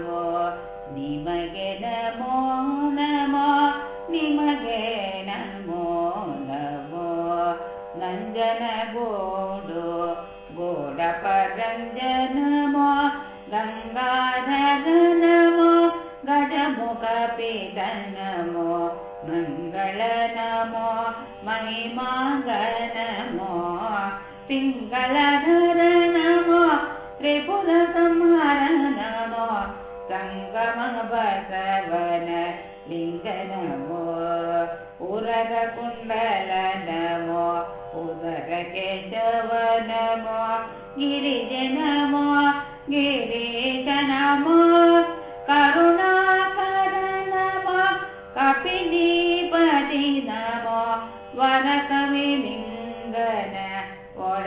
ನಮೋ ನಿಮಗೆ ನಮೋ ನಮೋ ನಿಮಗೆ ನಮೋ ನಮೋ. ನಂಜನ ಗೋಡು ಗೋಡಪ गोडो ಗಂಗಾಧರ ನಮೋ ಗಜಮುಖ ಪೀತ ನಮೋ मङ्गल नमो महिमाङ्गनमो पिङ्गल धन गङ्गमबवन लिङ्गनमो उर कुण्डलनमो उरगवनमो गिरिजनमो गिरिजनमो करुणाम कपिली परि नमो वणकवि लिङ्गन पर